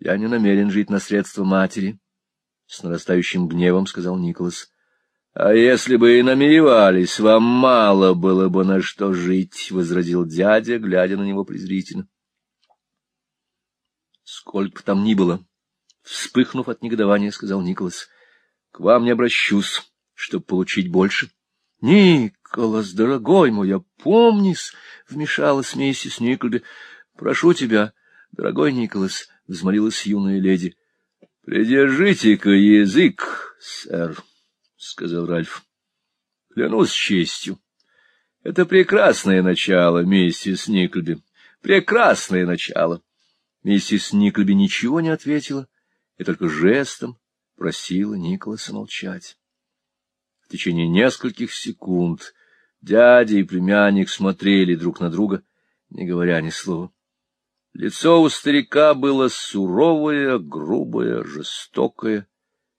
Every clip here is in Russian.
— Я не намерен жить на средства матери, — с нарастающим гневом сказал Николас. — А если бы и намеревались, вам мало было бы на что жить, — возразил дядя, глядя на него презрительно. — Сколько там ни было, — вспыхнув от негодования, сказал Николас, — к вам не обращусь, чтобы получить больше. — Николас, дорогой мой, опомнись, — вмешалась миссис Никльби. — Прошу тебя, дорогой Николас, — взмолилась юная леди. — Придержите-ка язык, сэр. — сказал Ральф. — Клянусь честью. Это прекрасное начало, миссис Никльби. Прекрасное начало. Миссис Никльби ничего не ответила и только жестом просила Николаса молчать. В течение нескольких секунд дядя и племянник смотрели друг на друга, не говоря ни слова. Лицо у старика было суровое, грубое, жестокое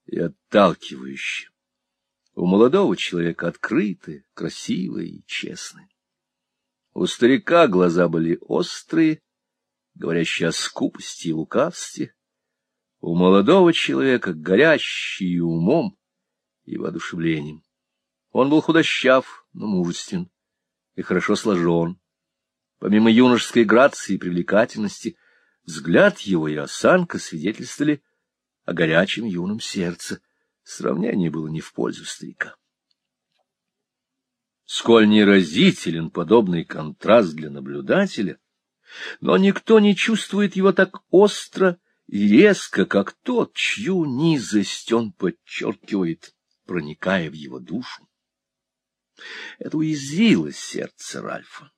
и отталкивающее у молодого человека открытые, красивые и честные. У старика глаза были острые, говорящие о скупости и лукавстве, у молодого человека горящие умом и воодушевлением. Он был худощав, но мужествен и хорошо сложен. Помимо юношеской грации и привлекательности, взгляд его и осанка свидетельствовали о горячем юном сердце — Сравнение было не в пользу старика. Сколь неразителен подобный контраст для наблюдателя, но никто не чувствует его так остро и резко, как тот, чью низость он подчеркивает, проникая в его душу. Это уязвило сердце Ральфа.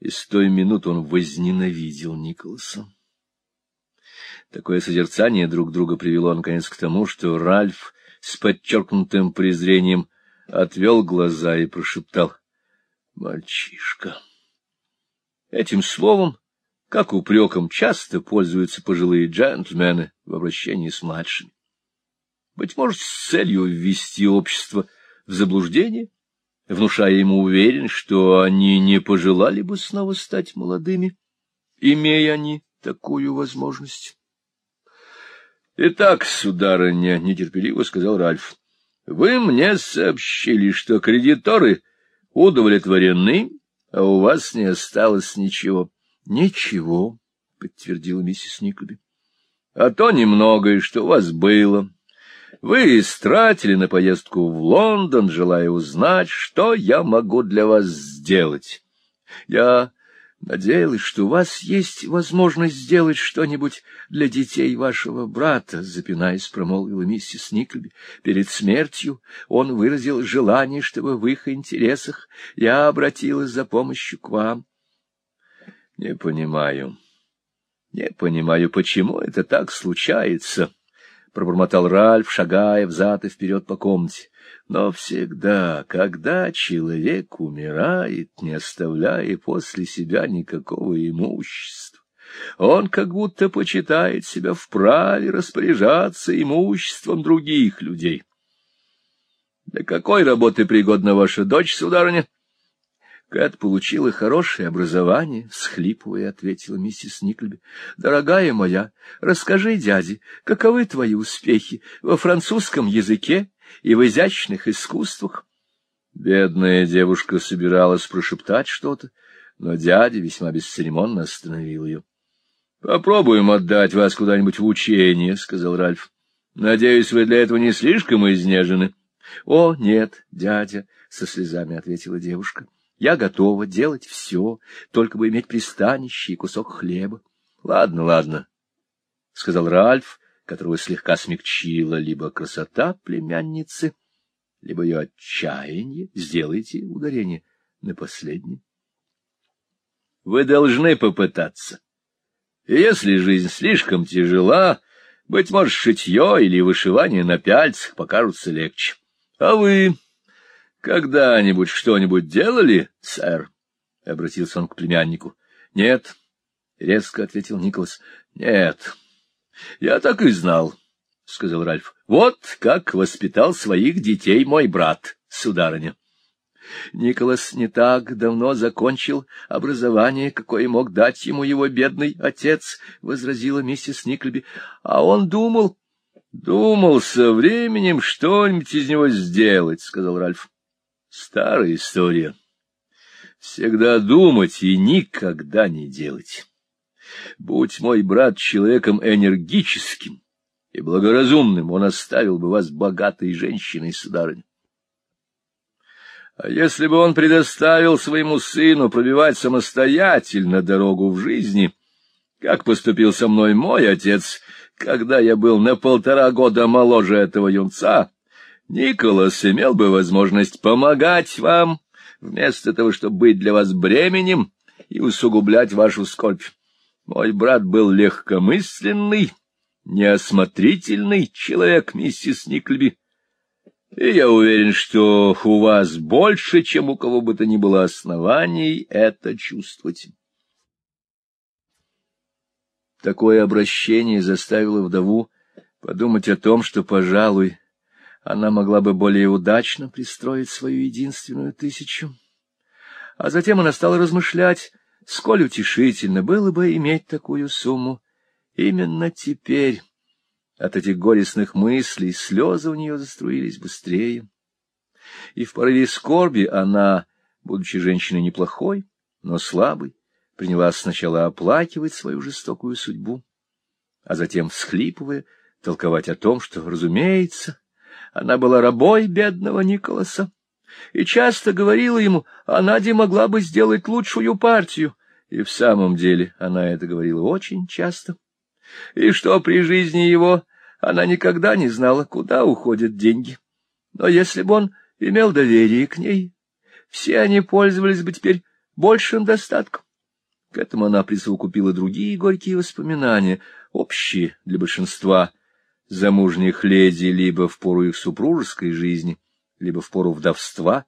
И с той минуты он возненавидел Николаса. Такое созерцание друг друга привело, наконец, к тому, что Ральф с подчеркнутым презрением отвел глаза и прошептал «Мальчишка». Этим словом, как упреком, часто пользуются пожилые джентльмены в обращении с младшими. Быть может, с целью ввести общество в заблуждение, внушая ему уверенность, что они не пожелали бы снова стать молодыми, имея они такую возможность. — Итак, сударыня, — нетерпеливо сказал Ральф, — вы мне сообщили, что кредиторы удовлетворены, а у вас не осталось ничего. — Ничего, — подтвердила миссис Никлби. — А то немногое, что у вас было. Вы истратили на поездку в Лондон, желая узнать, что я могу для вас сделать. Я Надеялась, что у вас есть возможность сделать что-нибудь для детей вашего брата, — запинаясь, промолвила миссис Никльби. Перед смертью он выразил желание, чтобы в их интересах я обратилась за помощью к вам. — Не понимаю. Не понимаю, почему это так случается, — пробормотал Ральф, шагая взад и вперед по комнате. Но всегда, когда человек умирает, не оставляя после себя никакого имущества, он как будто почитает себя вправе распоряжаться имуществом других людей. — Для какой работы пригодна ваша дочь, сударыня? — Кэт получила хорошее образование, — всхлипывая, ответила миссис Никльби. — Дорогая моя, расскажи дяде, каковы твои успехи во французском языке и в изящных искусствах. Бедная девушка собиралась прошептать что-то, но дядя весьма бесцеремонно остановил ее. — Попробуем отдать вас куда-нибудь в учение, — сказал Ральф. — Надеюсь, вы для этого не слишком изнежены. — О, нет, дядя, — со слезами ответила девушка. — Я готова делать все, только бы иметь пристанище и кусок хлеба. — Ладно, ладно, — сказал Ральф, которого слегка смягчила либо красота племянницы, либо ее отчаяние. Сделайте ударение на последнее. Вы должны попытаться. Если жизнь слишком тяжела, быть может, шитье или вышивание на пяльцах покажутся легче. А вы когда-нибудь что-нибудь делали, сэр? — обратился он к племяннику. — Нет, — резко ответил Николас. — Нет. — Я так и знал, — сказал Ральф. — Вот как воспитал своих детей мой брат, сударыня. Николас не так давно закончил образование, какое мог дать ему его бедный отец, — возразила миссис Никльби. — А он думал... — Думал со временем что-нибудь из него сделать, — сказал Ральф. — Старая история. Всегда думать и никогда не делать. Будь мой брат человеком энергическим и благоразумным, он оставил бы вас богатой женщиной, сударыня. А если бы он предоставил своему сыну пробивать самостоятельно дорогу в жизни, как поступил со мной мой отец, когда я был на полтора года моложе этого юнца, Николас имел бы возможность помогать вам, вместо того, чтобы быть для вас бременем и усугублять вашу скорбь. Мой брат был легкомысленный, неосмотрительный человек, миссис Никльби, и я уверен, что у вас больше, чем у кого бы то ни было оснований это чувствовать. Такое обращение заставило вдову подумать о том, что, пожалуй, она могла бы более удачно пристроить свою единственную тысячу. А затем она стала размышлять, сколь утешительно было бы иметь такую сумму именно теперь. От этих горестных мыслей слезы у нее заструились быстрее. И в порыве скорби она, будучи женщиной неплохой, но слабой, принялась сначала оплакивать свою жестокую судьбу, а затем, всхлипывая, толковать о том, что, разумеется, она была рабой бедного Николаса и часто говорила ему, а Надя могла бы сделать лучшую партию. И в самом деле она это говорила очень часто. И что при жизни его она никогда не знала, куда уходят деньги. Но если бы он имел доверие к ней, все они пользовались бы теперь большим достатком. К этому она присовокупила другие горькие воспоминания, общие для большинства замужних леди либо в пору их супружеской жизни, либо в пору вдовства,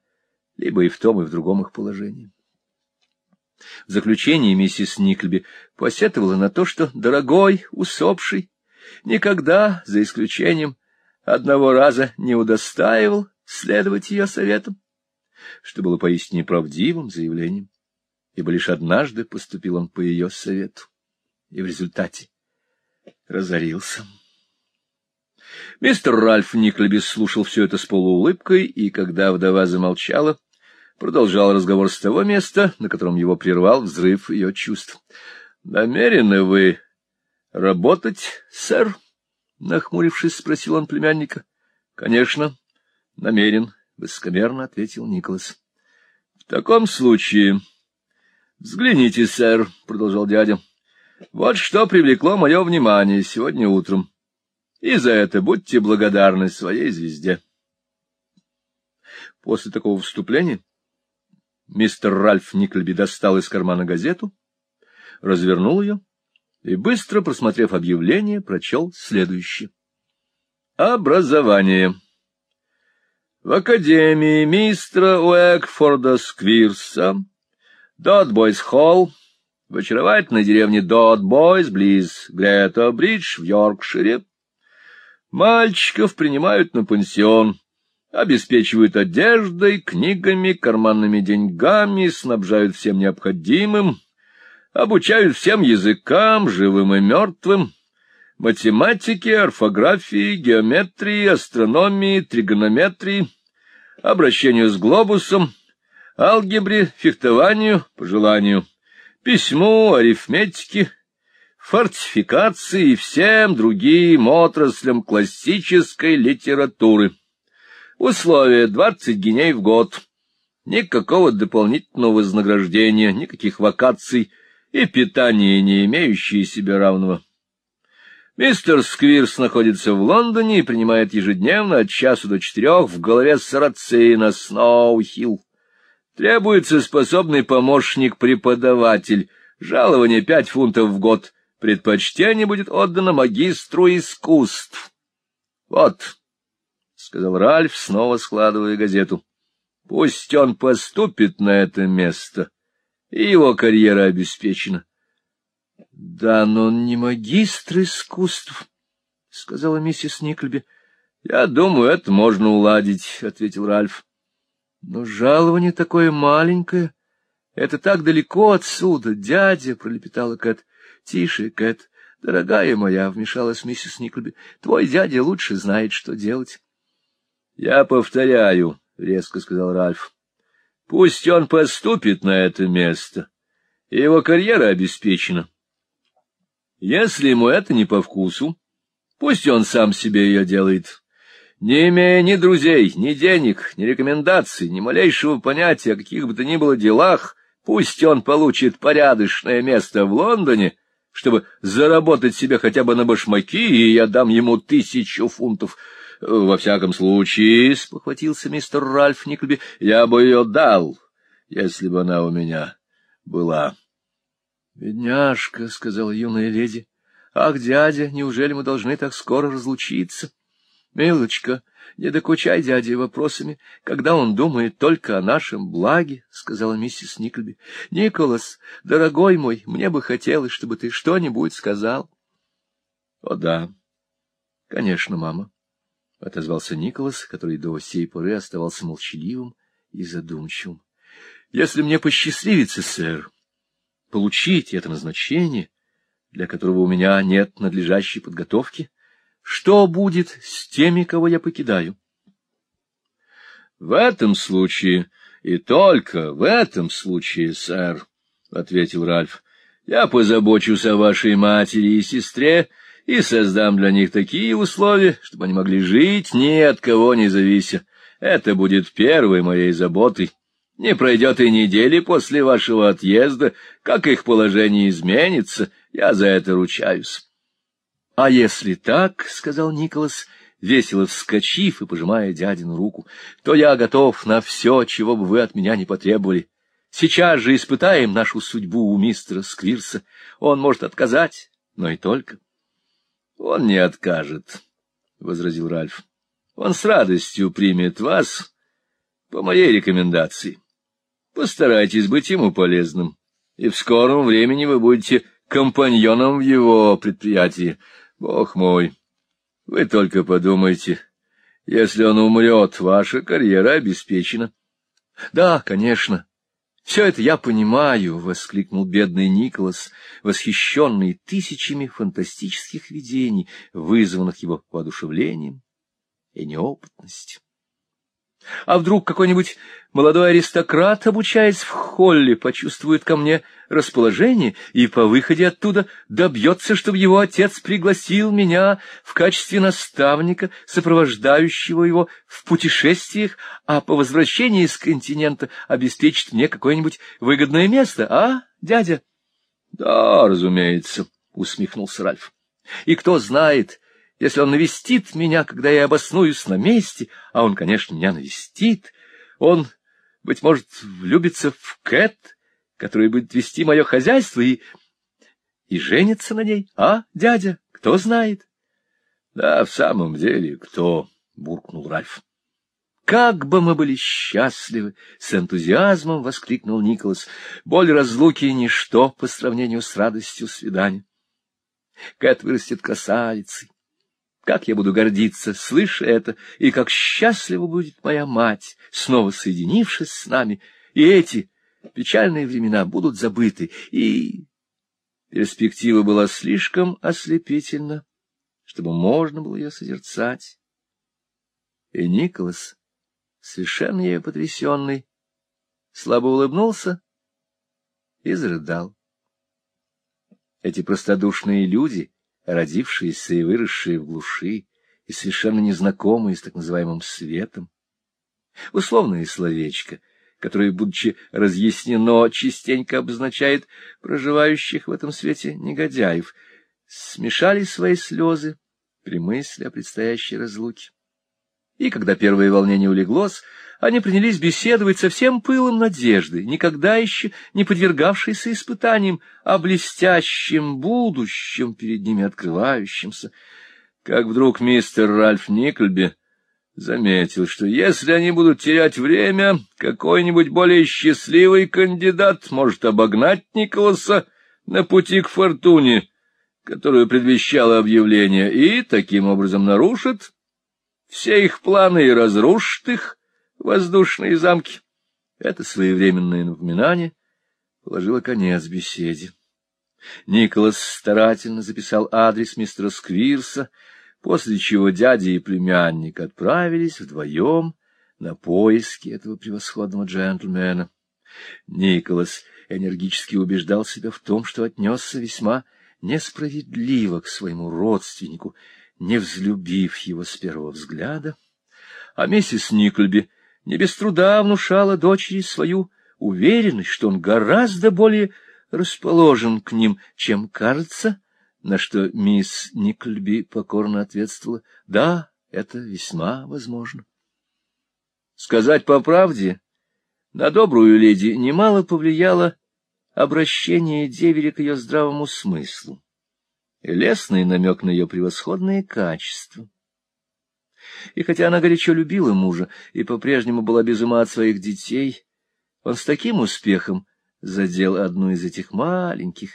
либо и в том, и в другом их положении. В заключение миссис Никльби посетовала на то, что дорогой, усопший, никогда, за исключением одного раза, не удостаивал следовать ее советам, что было поистине правдивым заявлением, ибо лишь однажды поступил он по ее совету, и в результате разорился. Мистер Ральф Никлебис слушал все это с полуулыбкой, и когда вдова замолчала, продолжал разговор с того места, на котором его прервал взрыв ее чувств. — Намерены вы работать, сэр? — нахмурившись, спросил он племянника. — Конечно, намерен, — высокомерно ответил Николас. — В таком случае... — Взгляните, сэр, — продолжал дядя. — Вот что привлекло мое внимание сегодня утром и за это будьте благодарны своей звезде. После такого вступления мистер Ральф Никльби достал из кармана газету, развернул ее и, быстро просмотрев объявление, прочел следующее. Образование. В Академии мистера Уэкфорда Сквирса, Дотбойс Холл, в очаровательной деревне Дотбойс, близ Грета-Бридж в Йоркшире, Мальчиков принимают на пансион, обеспечивают одеждой, книгами, карманными деньгами, снабжают всем необходимым, обучают всем языкам, живым и мертвым, математике, орфографии, геометрии, астрономии, тригонометрии, обращению с глобусом, алгебре, фехтованию, по желанию, письму, арифметике, фортификации и всем другим отраслям классической литературы. Условия — двадцать геней в год. Никакого дополнительного вознаграждения, никаких вакаций и питания, не имеющие себе равного. Мистер Сквирс находится в Лондоне и принимает ежедневно от часу до четырех в голове Сарацина Сноу-Хилл. Требуется способный помощник-преподаватель, жалование пять фунтов в год — предпочтение будет отдано магистру искусств. — Вот, — сказал Ральф, снова складывая газету, — пусть он поступит на это место, и его карьера обеспечена. — Да, но он не магистр искусств, — сказала миссис Никльби. — Я думаю, это можно уладить, — ответил Ральф. — Но жалование такое маленькое. Это так далеко отсюда, дядя, — пролепетала Кэт. — Тише, Кэт, дорогая моя, — вмешалась миссис Никлби. — Твой дядя лучше знает, что делать. — Я повторяю, — резко сказал Ральф. — Пусть он поступит на это место, его карьера обеспечена. Если ему это не по вкусу, пусть он сам себе ее делает. Не имея ни друзей, ни денег, ни рекомендаций, ни малейшего понятия о каких бы то ни было делах, пусть он получит порядочное место в Лондоне, чтобы заработать себе хотя бы на башмаки, и я дам ему тысячу фунтов. Во всяком случае, — спохватился мистер Ральф Никлби, — я бы ее дал, если бы она у меня была. — Бедняжка, — сказала юная леди, — ах, дядя, неужели мы должны так скоро разлучиться? — Милочка, не докучай дяде вопросами, когда он думает только о нашем благе, — сказала миссис Никльби. — Николас, дорогой мой, мне бы хотелось, чтобы ты что-нибудь сказал. — О да, конечно, мама, — отозвался Николас, который до сей поры оставался молчаливым и задумчивым. — Если мне посчастливится, сэр, получить это назначение, для которого у меня нет надлежащей подготовки, — что будет с теми, кого я покидаю? — В этом случае, и только в этом случае, сэр, — ответил Ральф, — я позабочусь о вашей матери и сестре и создам для них такие условия, чтобы они могли жить ни от кого не завися. Это будет первой моей заботой. Не пройдет и недели после вашего отъезда, как их положение изменится, я за это ручаюсь. — А если так, — сказал Николас, весело вскочив и пожимая дядину руку, — то я готов на все, чего бы вы от меня не потребовали. Сейчас же испытаем нашу судьбу у мистера Сквирса. Он может отказать, но и только. — Он не откажет, — возразил Ральф. — Он с радостью примет вас по моей рекомендации. Постарайтесь быть ему полезным, и в скором времени вы будете компаньоном в его предприятии. Бог мой, вы только подумайте, если он умрет, ваша карьера обеспечена. — Да, конечно. Все это я понимаю, — воскликнул бедный Николас, восхищенный тысячами фантастических видений, вызванных его воодушевлением и неопытностью. А вдруг какой-нибудь молодой аристократ, обучаясь в холле, почувствует ко мне расположение и по выходе оттуда добьется, чтобы его отец пригласил меня в качестве наставника, сопровождающего его в путешествиях, а по возвращении с континента обеспечит мне какое-нибудь выгодное место, а, дядя? — Да, разумеется, — усмехнулся Ральф. — И кто знает, если он навестит меня, когда я обоснуюсь на месте, а он, конечно, меня навестит, он, быть может, влюбится в Кэт, который будет вести мое хозяйство и... и женится на ней, а, дядя, кто знает? — Да, в самом деле, кто? — буркнул Ральф. — Как бы мы были счастливы! — с энтузиазмом воскликнул Николас. — Боль разлуки — ничто по сравнению с радостью свидания. Кэт вырастет красавицей, как я буду гордиться, слыша это, и как счастлива будет моя мать, снова соединившись с нами, и эти печальные времена будут забыты, и... Перспектива была слишком ослепительна, чтобы можно было ее созерцать. И Николас, совершенно ею потрясенный, слабо улыбнулся и зарыдал. Эти простодушные люди — родившиеся и выросшие в глуши, и совершенно незнакомые с так называемым светом. Условное словечко, которое, будучи разъяснено, частенько обозначает проживающих в этом свете негодяев, смешали свои слезы при мысли о предстоящей разлуке. И когда первое волнение улеглось, они принялись беседовать со всем пылом надежды, никогда еще не подвергавшейся испытаниям, о блестящем будущем перед ними открывающемся. Как вдруг мистер Ральф Никльби заметил, что если они будут терять время, какой-нибудь более счастливый кандидат может обогнать Николаса на пути к фортуне, которую предвещало объявление, и таким образом нарушит все их планы и разрушит их, воздушные замки. Это своевременное напоминание положило конец беседе. Николас старательно записал адрес мистера Сквирса, после чего дядя и племянник отправились вдвоем на поиски этого превосходного джентльмена. Николас энергически убеждал себя в том, что отнесся весьма несправедливо к своему родственнику, не взлюбив его с первого взгляда, а миссис Никольби не без труда внушала дочери свою уверенность, что он гораздо более расположен к ним, чем кажется, на что мисс Никольби покорно ответствовала, да, это весьма возможно. Сказать по правде, на добрую леди немало повлияло обращение деверя к ее здравому смыслу лестный намек на ее превосходные качества. И хотя она горячо любила мужа и по-прежнему была без ума от своих детей, он с таким успехом задел одну из этих маленьких,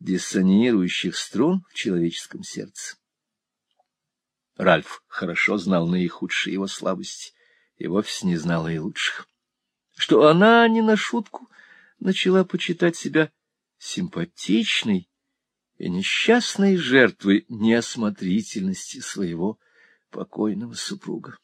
диссонирующих струн в человеческом сердце. Ральф хорошо знал наихудшие его слабости и вовсе не знал и лучших. Что она не на шутку начала почитать себя симпатичной и несчастной жертвой неосмотрительности своего покойного супруга.